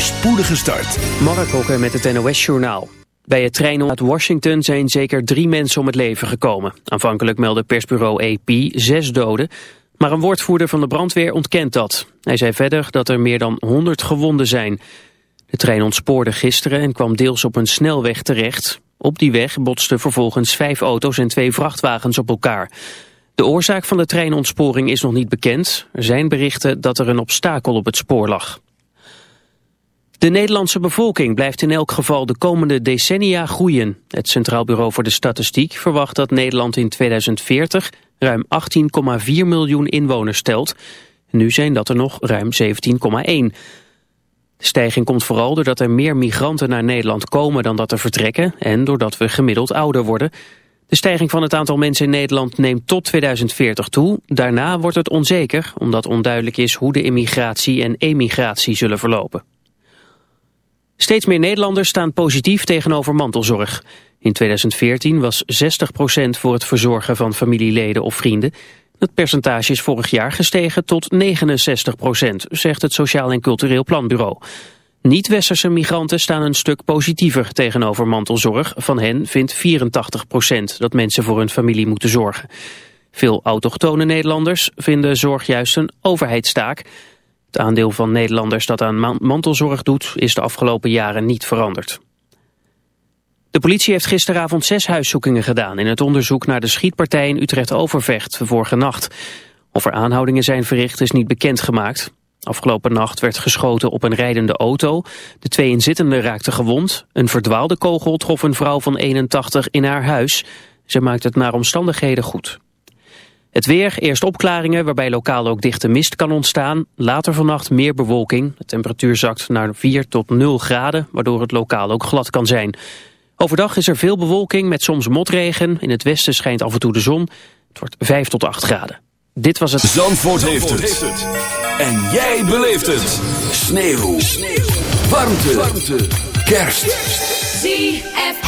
spoedige start. Mark met het NOS Journaal. Bij het trein uit Washington zijn zeker drie mensen om het leven gekomen. Aanvankelijk meldde persbureau AP zes doden, maar een woordvoerder van de brandweer ontkent dat. Hij zei verder dat er meer dan 100 gewonden zijn. De trein ontspoorde gisteren en kwam deels op een snelweg terecht. Op die weg botsten vervolgens vijf auto's en twee vrachtwagens op elkaar. De oorzaak van de treinontsporing is nog niet bekend. Er zijn berichten dat er een obstakel op het spoor lag. De Nederlandse bevolking blijft in elk geval de komende decennia groeien. Het Centraal Bureau voor de Statistiek verwacht dat Nederland in 2040 ruim 18,4 miljoen inwoners telt. Nu zijn dat er nog ruim 17,1. De stijging komt vooral doordat er meer migranten naar Nederland komen dan dat er vertrekken en doordat we gemiddeld ouder worden. De stijging van het aantal mensen in Nederland neemt tot 2040 toe. Daarna wordt het onzeker, omdat onduidelijk is hoe de immigratie en emigratie zullen verlopen. Steeds meer Nederlanders staan positief tegenover mantelzorg. In 2014 was 60% voor het verzorgen van familieleden of vrienden. Dat percentage is vorig jaar gestegen tot 69%, zegt het Sociaal en Cultureel Planbureau. Niet-westerse migranten staan een stuk positiever tegenover mantelzorg. Van hen vindt 84% dat mensen voor hun familie moeten zorgen. Veel autochtone Nederlanders vinden zorg juist een overheidstaak. Het aandeel van Nederlanders dat aan mantelzorg doet is de afgelopen jaren niet veranderd. De politie heeft gisteravond zes huiszoekingen gedaan in het onderzoek naar de schietpartij in Utrecht-Overvecht vorige nacht. Of er aanhoudingen zijn verricht is niet bekendgemaakt. Afgelopen nacht werd geschoten op een rijdende auto. De twee inzittenden raakten gewond. Een verdwaalde kogel trof een vrouw van 81 in haar huis. Ze maakt het naar omstandigheden goed. Het weer, eerst opklaringen waarbij lokaal ook dichte mist kan ontstaan. Later vannacht meer bewolking. De temperatuur zakt naar 4 tot 0 graden, waardoor het lokaal ook glad kan zijn. Overdag is er veel bewolking met soms motregen. In het westen schijnt af en toe de zon. Het wordt 5 tot 8 graden. Dit was het... Zandvoort, heeft, het. En jij beleeft het. Sneeuw. Sneeuw. Warmte. Warmte. Kerst. ZFM.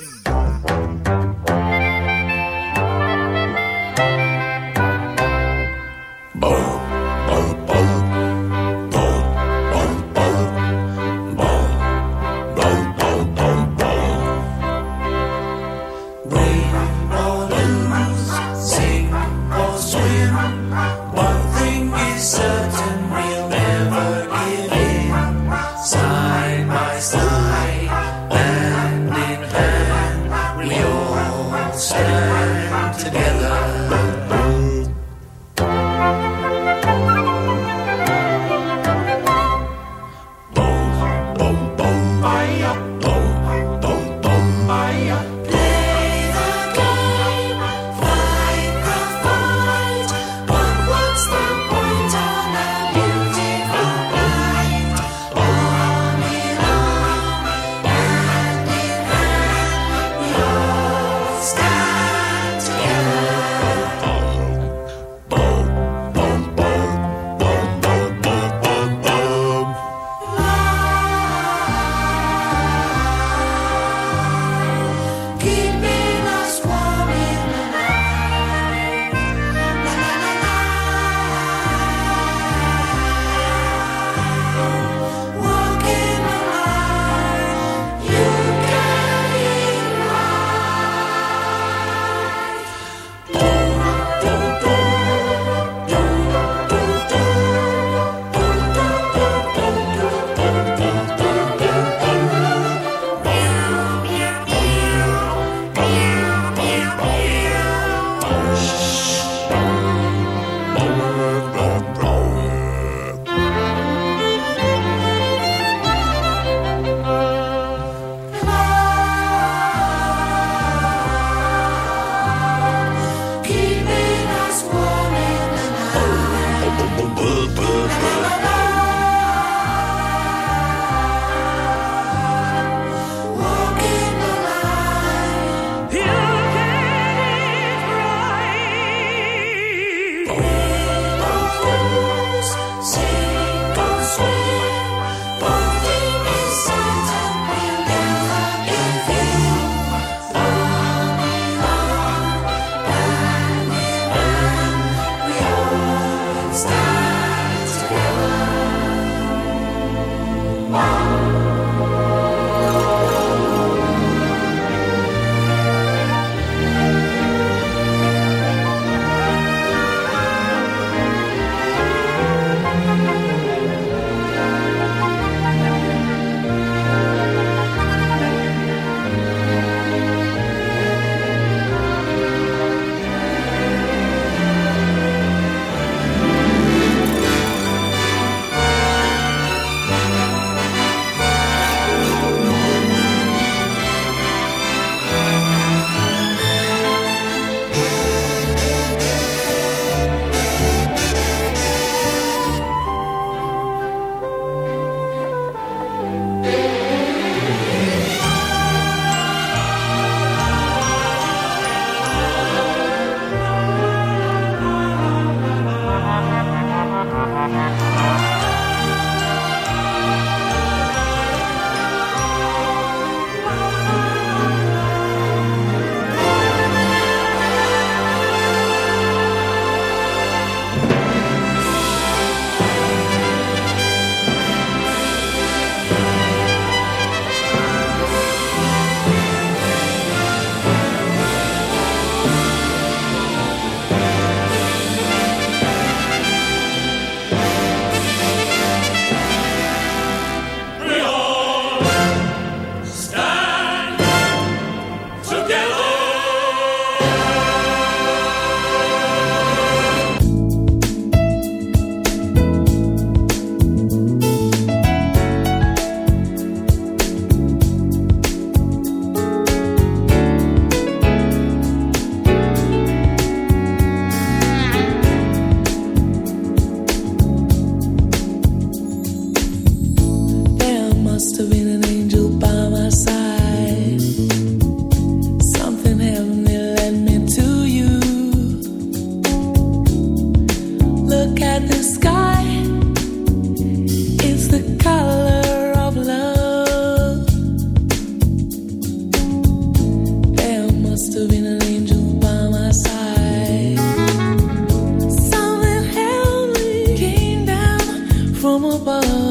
么办？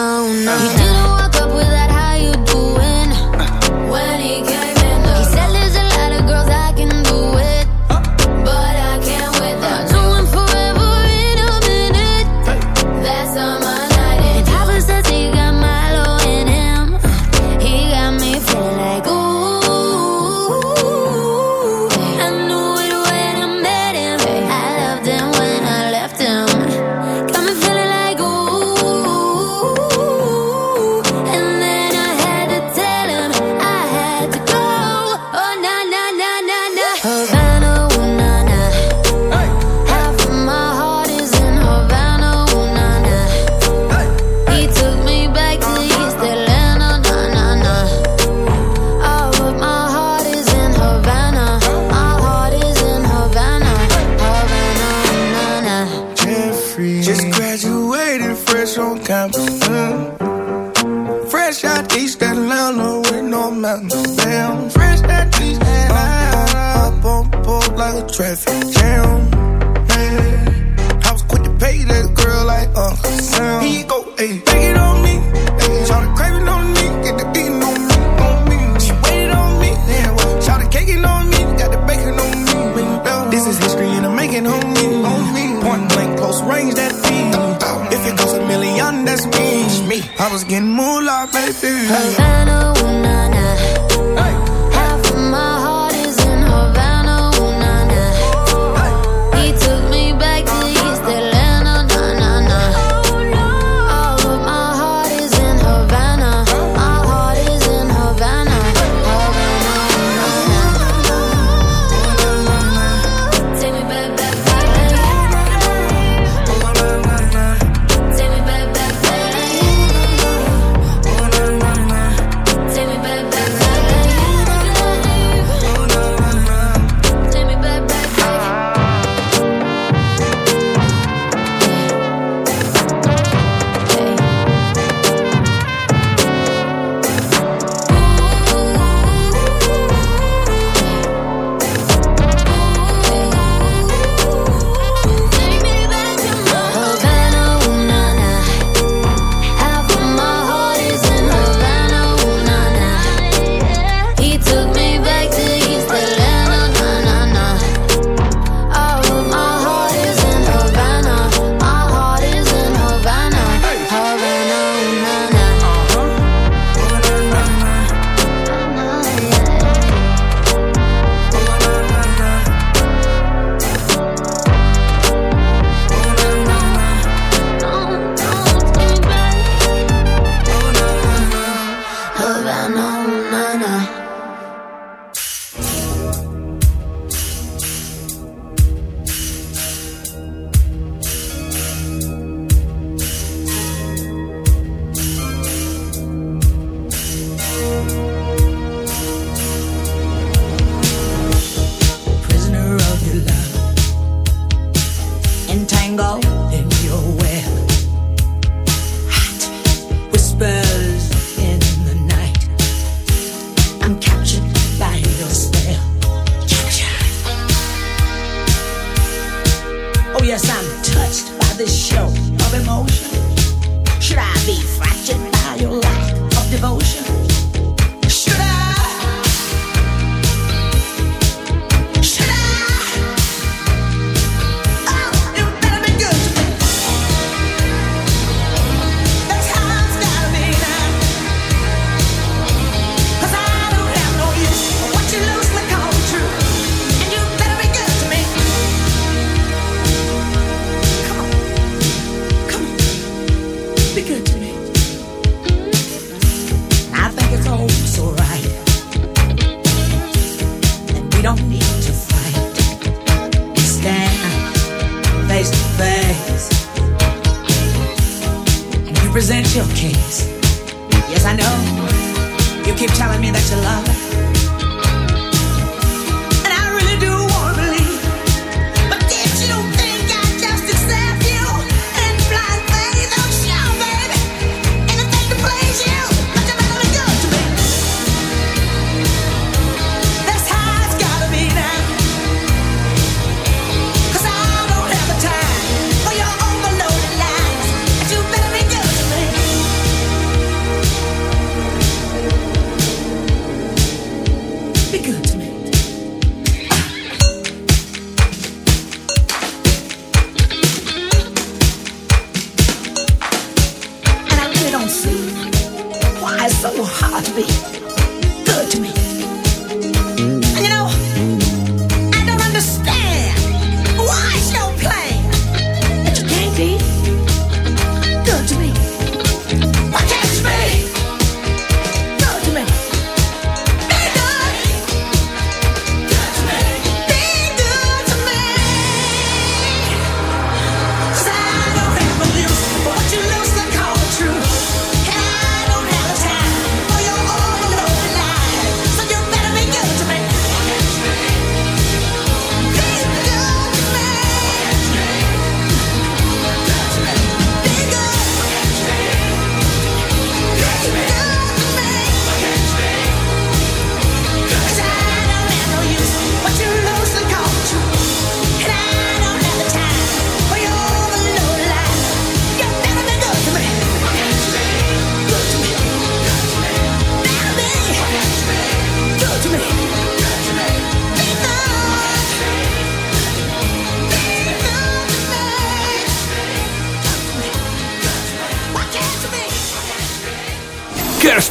no, no. You do the baby. Havana,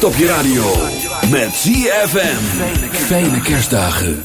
Kerst op je radio. Met ZFM. Fijne kerstdagen.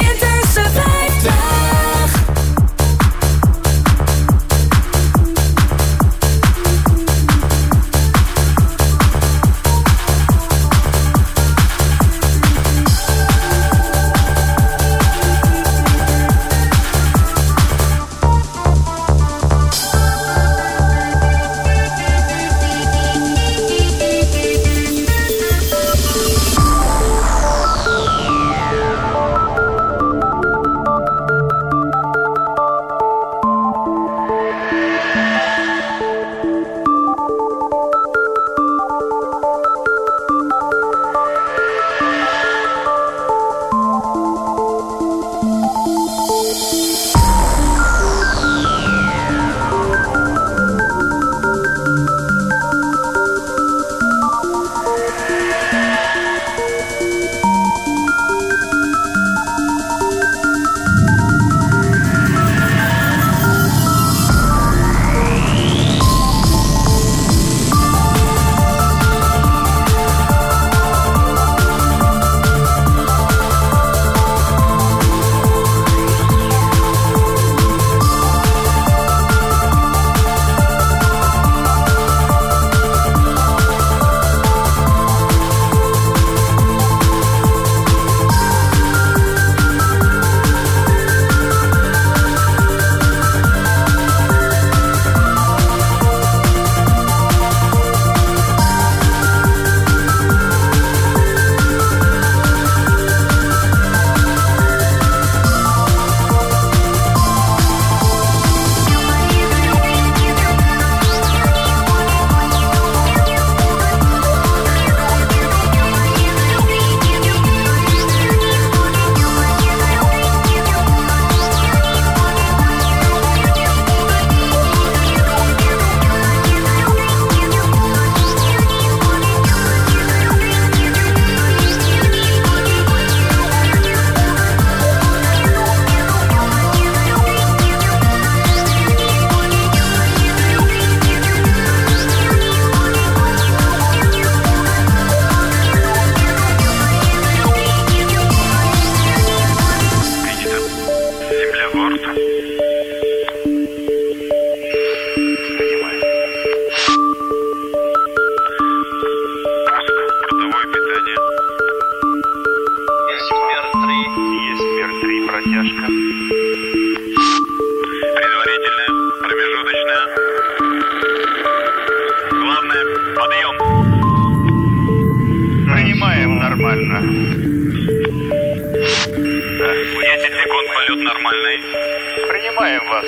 Принимаем вас.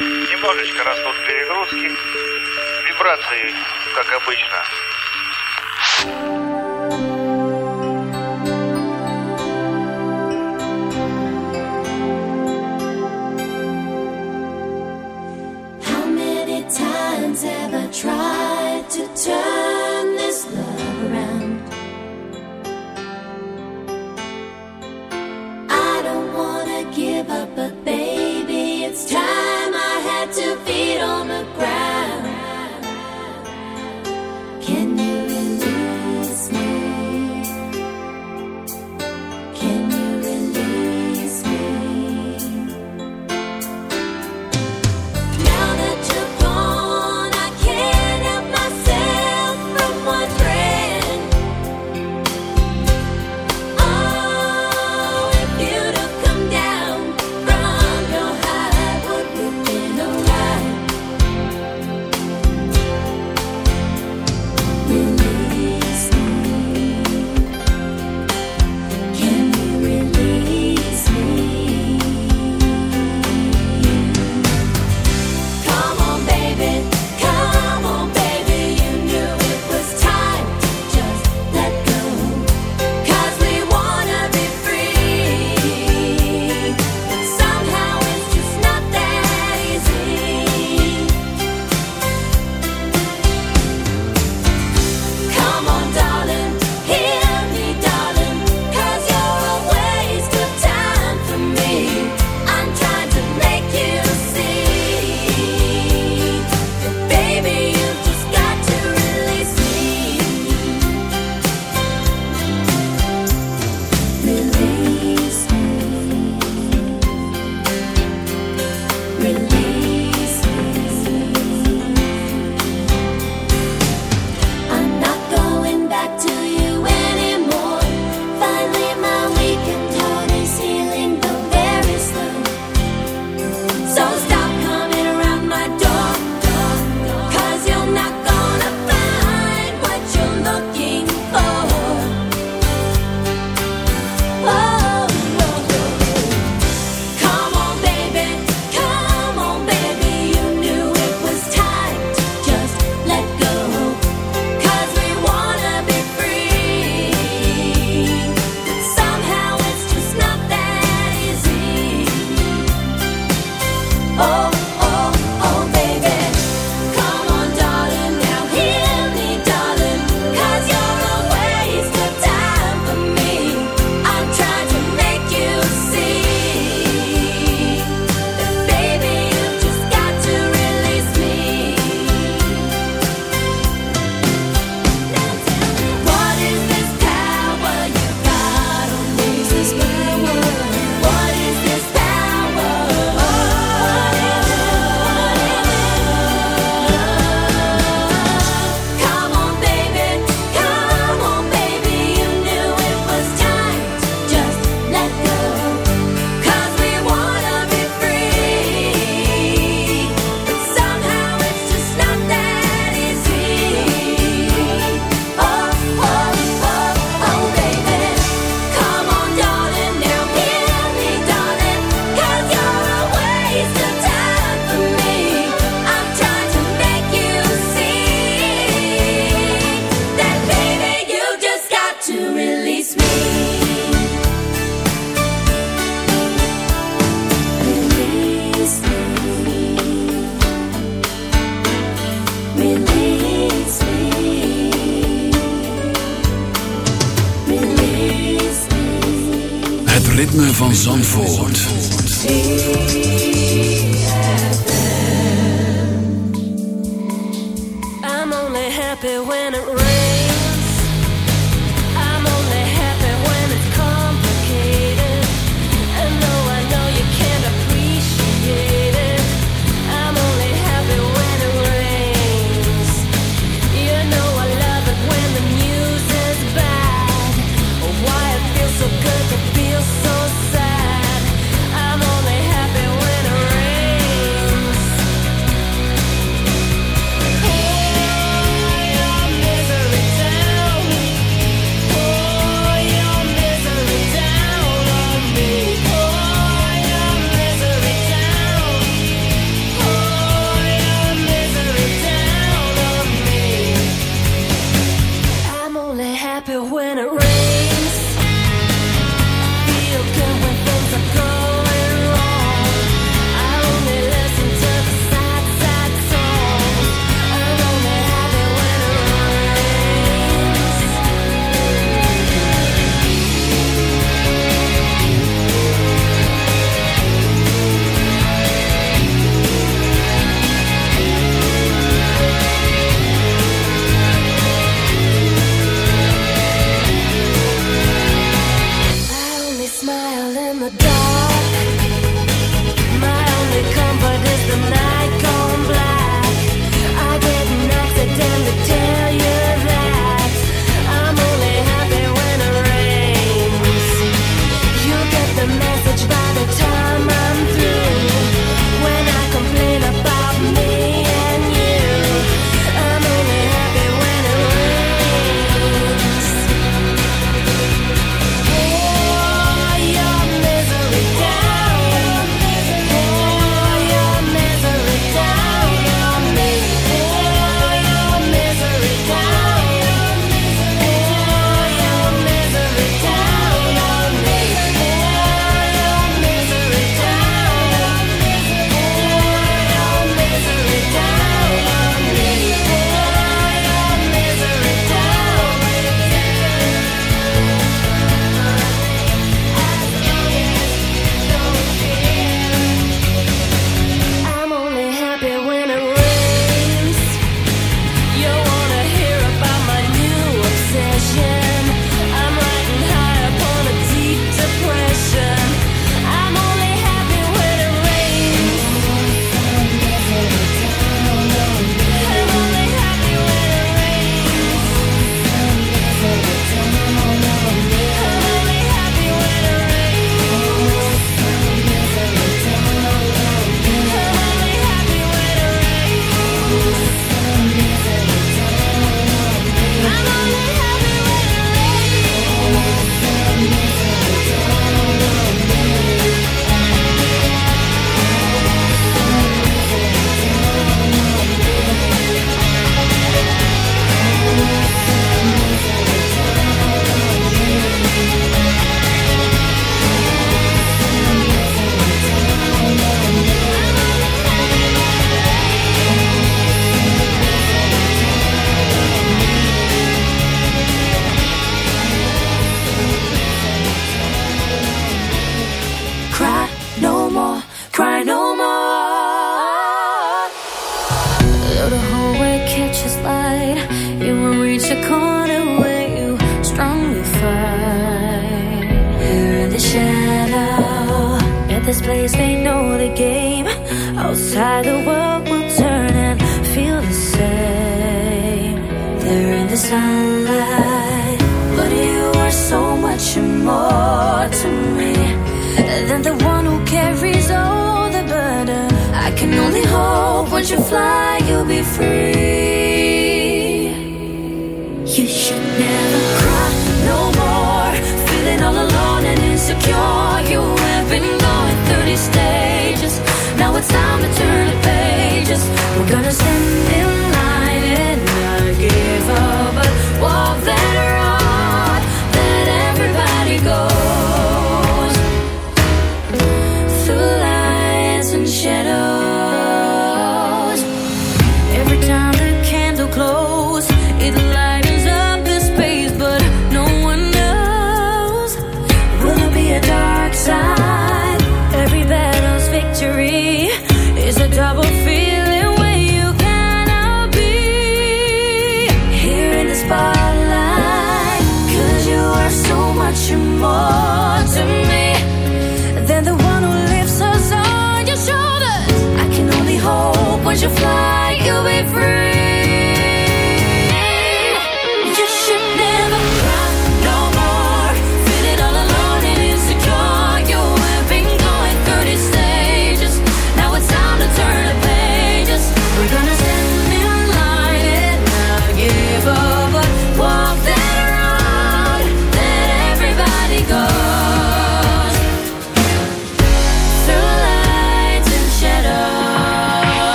Немножечко растут перегрузки. Вибрации, как обычно.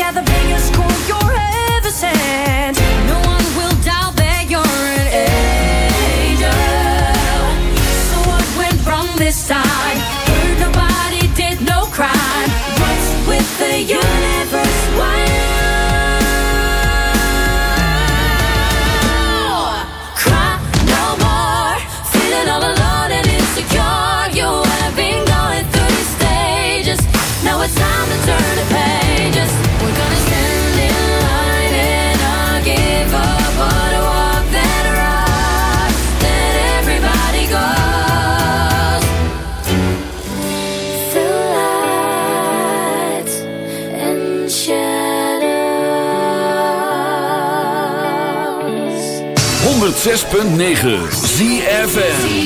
On 106.9 ZFN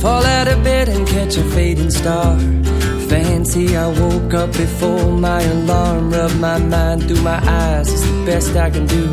Fall out of bed and catch a fading star. Fancy I woke up before my alarm. Rub my mind through my eyes, it's the best I can do.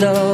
Hello,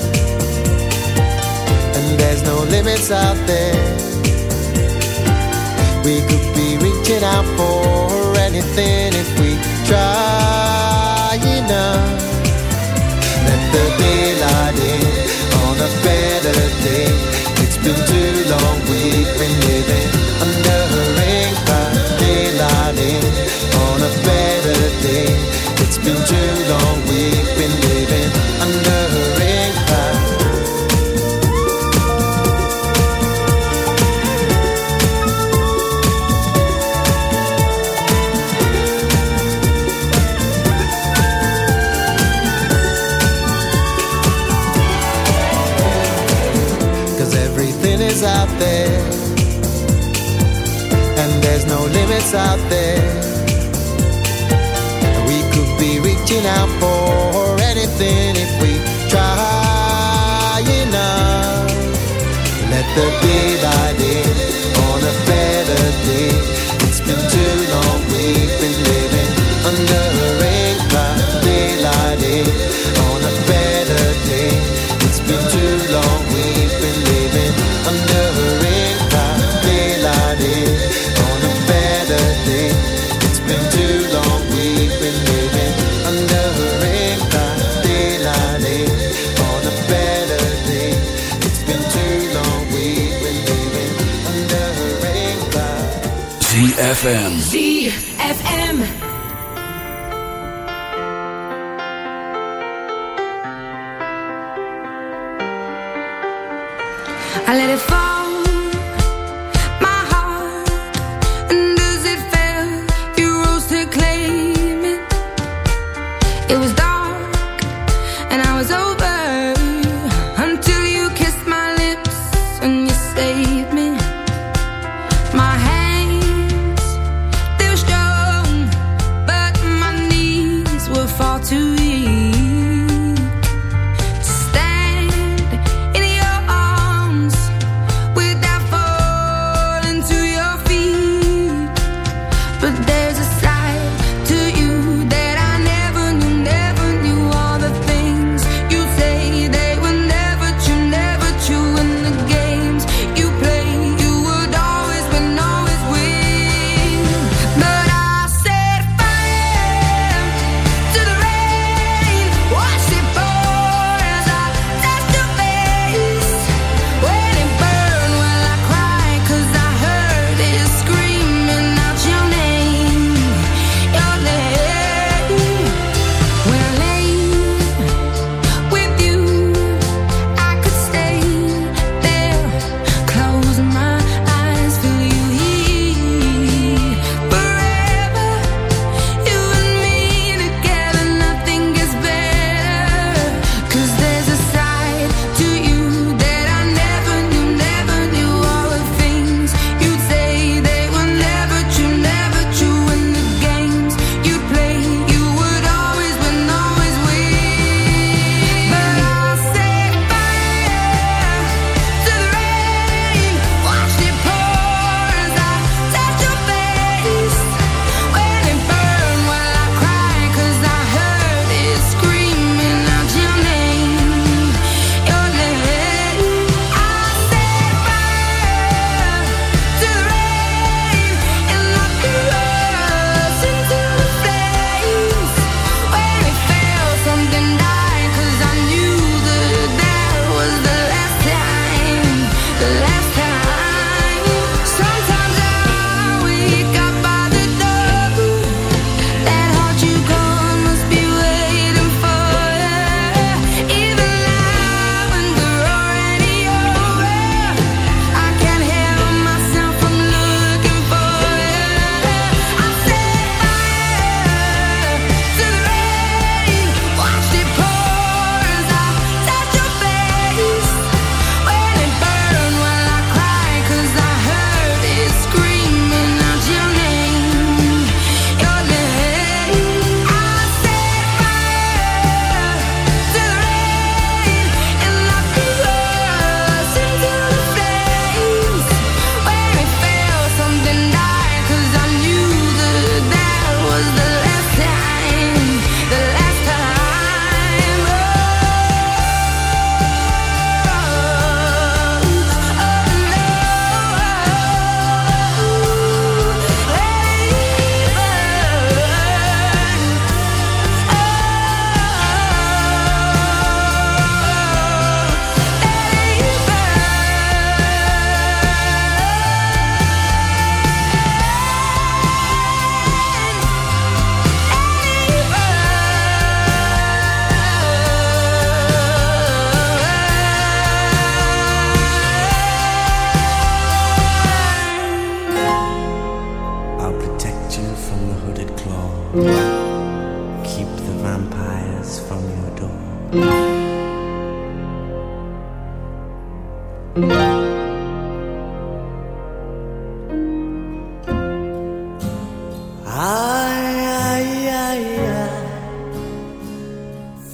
there's no limits out there. We could be reaching out for anything if we try enough. Let the daylight in on the bed.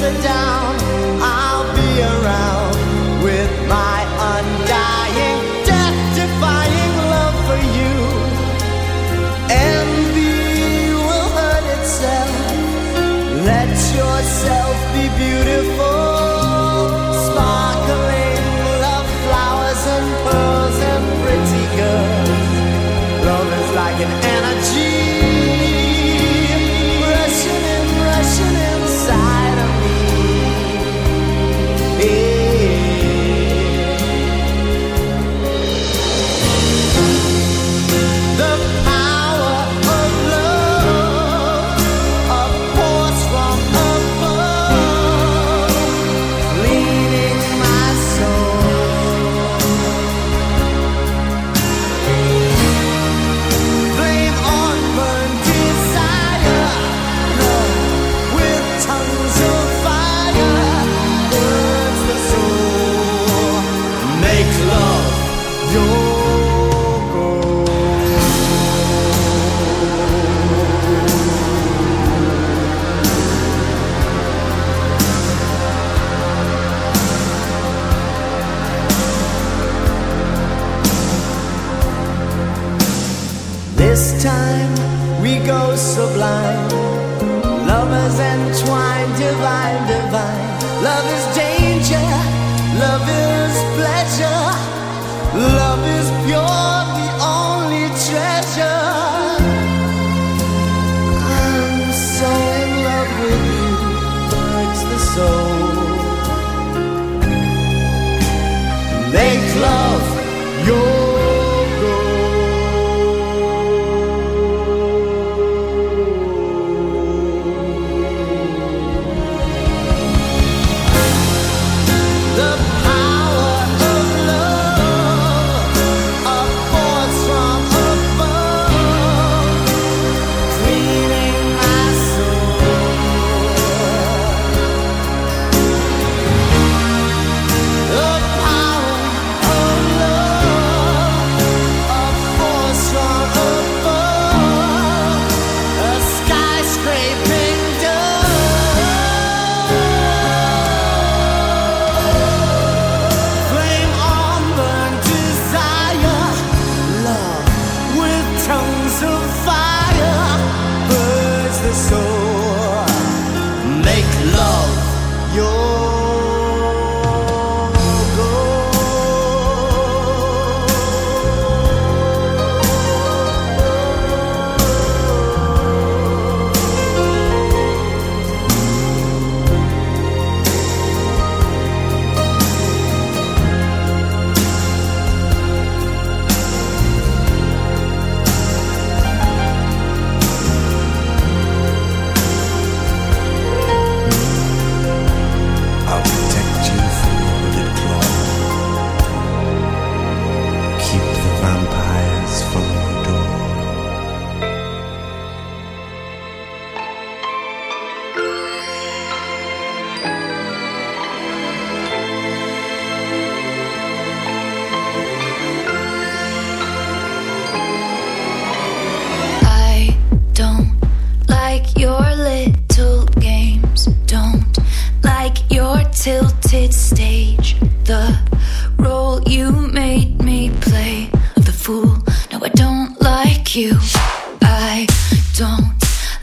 sit down, I'll be around with my undying, death defying love for you. Envy will hurt itself. Let yourself be beautiful. find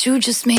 You just made